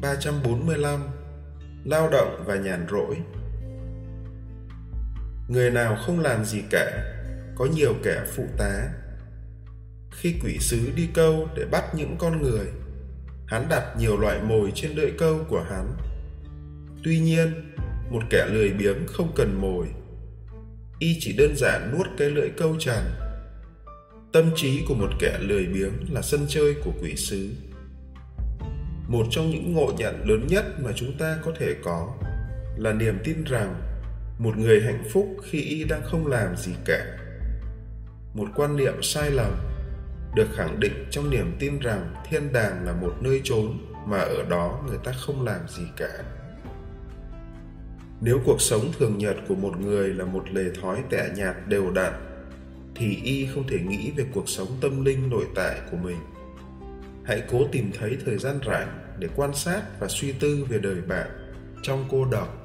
345 Lao động và nhàn rỗi Người nào không làm gì cả, có nhiều kẻ phụ tá. Khi quỷ sứ đi câu để bắt những con người, hắn đặt nhiều loại mồi trên lưỡi câu của hắn. Tuy nhiên, một kẻ lười biếng không cần mồi. Y chỉ đơn giản nuốt cái lưỡi câu tràn. Tâm trí của một kẻ lười biếng là sân chơi của quỷ sứ một trong những ngộ nhận lớn nhất mà chúng ta có thể có, là niềm tin rằng một người hạnh phúc khi y đang không làm gì cả một quan niệm sai lầm được khẳng định trong niềm tin rằng thiên đàng là một nơi trốn mà ở đó người ta không làm gì cả. Nếu cuộc sống thường nhật của một người là một lề thói tẻ nhạt đều đặn, thì y không thể nghĩ về cuộc sống tâm linh nội tại của mình hãy cố tìm thấy thời gian rảnh để quan sát và suy tư về đời bạn trong cô độc